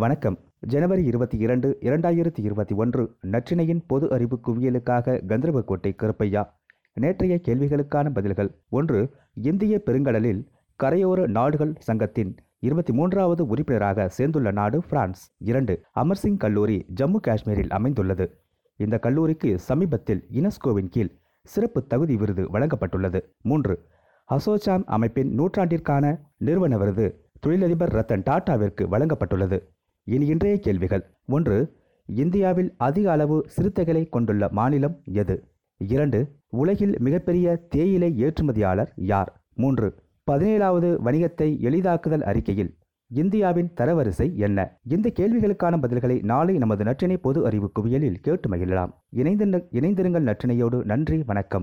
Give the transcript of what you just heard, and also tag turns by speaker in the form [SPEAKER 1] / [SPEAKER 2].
[SPEAKER 1] வணக்கம். ஜனவரி இருபத்தி இரண்டு இரண்டாயிரத்தி இருபத்தி ஒன்று நற்றினையின் பொது அறிவு குவியலுக்காக கந்தர்வக்கோட்டை கருப்பையா. நேற்றைய கேள்விகளுக்கான பதில்கள். ஒன்று இந்திய பெருங்கடலில் கரையோர நாடுகள் சங்கத்தின் இருபத்தி மூன்றாவது உறுப்பினராக சேர்ந்துள்ள நாடு பிரான்ஸ். இரண்டு அமர்சிங் கல்லூரி ஜம்மு காஷ்மீரில் அமைந்துள்ளது. இந்த கல்லூரிக்கு சமீபத்தில் யுனெஸ்கோவின் கீழ் சிறப்பு தகுதி விருது வழங்கப்பட்டுள்ளது. மூன்று அசோசாம் அமைப்பின் நூற்றாண்டிற்கான நிறுவன விருது தொழிலதிபர் ரத்தன் டாடாவிற்கு வழங்கப்பட்டுள்ளது. இனி இன்றைய கேள்விகள். ஒன்று இந்தியாவில் அதிக அளவு சிறுத்தைகளை கொண்டுள்ள மாநிலம் எது? இரண்டு உலகில் மிகப்பெரிய தேயிலை ஏற்றுமதியாளர் யார்? மூன்று பதினேழாவது வணிகத்தை எளிதாக்குதல் அறிக்கையில் இந்தியாவின் தரவரிசை என்ன? இந்த கேள்விகளுக்கான பதில்களை நாளை நமது நற்றினை பொது அறிவு குவியலில் கேட்டு மகிழலாம். இணைந்திருங்கள் நற்றினையோடு. நன்றி வணக்கம்.